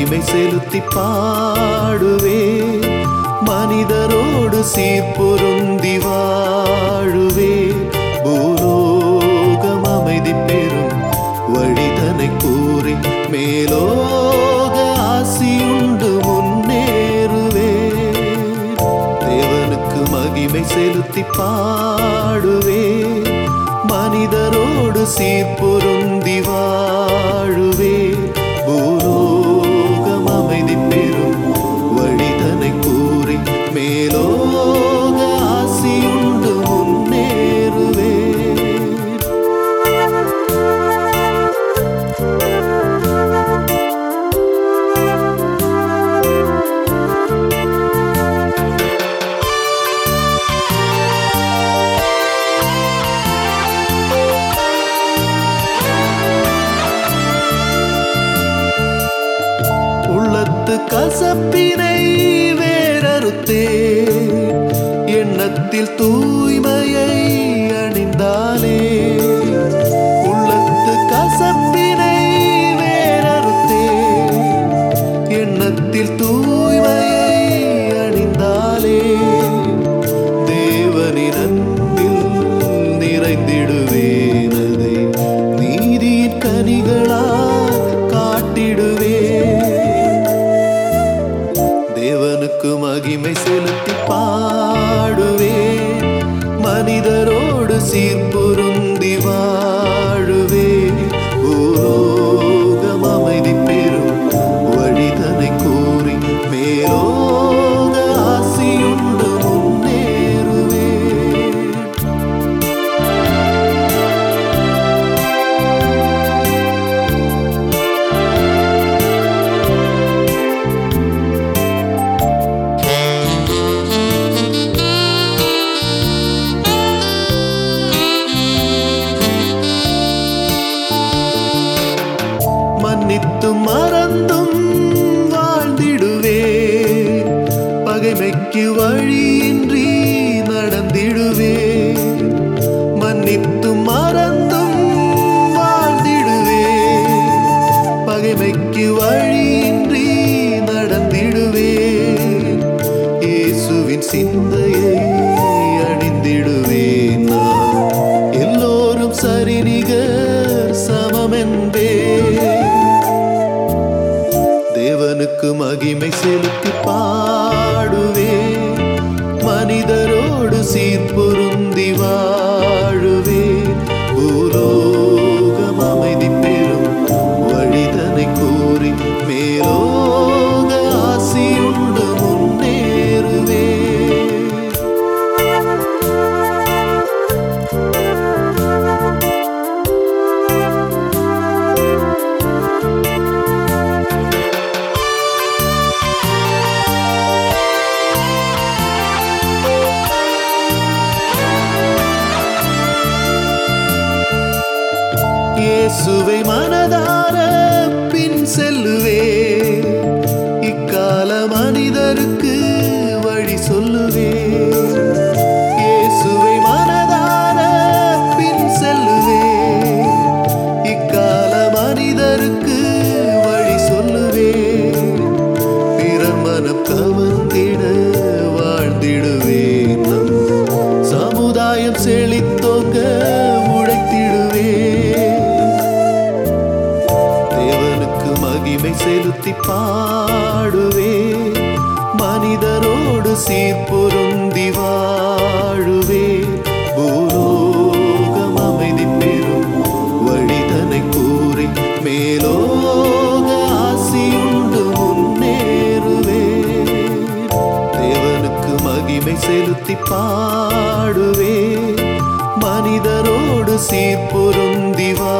மகிமை செலுத்தி பாடுவே. மனிதரோடு சீர்பொருந்தி வாழுவே. பூலோகம் அமைதி பெறும் வழிதனை கூறி மேலோக ஆசியுண்டு முன்னேறுவே. தேவனுக்கு மகிமை செலுத்தி பாடுவே. மனிதரோடு சீர்பொருந்தி வாழுவே. காத்து கசப்பினை வேறறுத்தே. எண்ணத்தில் தூய்மையை அணிந்தாலே உள்ளத்து கசப்பினை வேறறுத்தே. எண்ணத்தில் தூய்மையை அணிந்தாலே தேவனின் அன்பில் நிறைந்திடுவேன் நீதியின் கனிகளால் மனிதரோடு சீர்பொருந்தி வாழுவே சிந்தையை அணிந்திடுவேன் நான் எல்லோரும் சரிநிகர் சமமென்பே. தேவனுக்கு மகிமை செலுத்தி பாடுவே. மனிதரோடு சீர்பொருந்திவா இயேசுவை மனதார பின் செல்லுவே. இக்கால மனிதருக்கு வழி சொல்லுவே. இயேசுவை மனதார பின் செல்லுவே. இக்கால மனிதருக்கு வழி சொல்லுவே. பிறர் மனம் கவர்ந்திட வாழ்ந்திடுவே சமுதாயம் செழித்தோங்க தேசி பாடுவே மனிதரோடு சீர்பொருந்தி வாழுவே. பூலோகம் அமைதி பெறும் வழிதனை கூறி மேலோக ஆசியுண்டு முன்னேறுவே. தேவனுக்கு மகிமை செலுத்தி பாடுவே மனிதரோடு சீர்பொருந்தி வா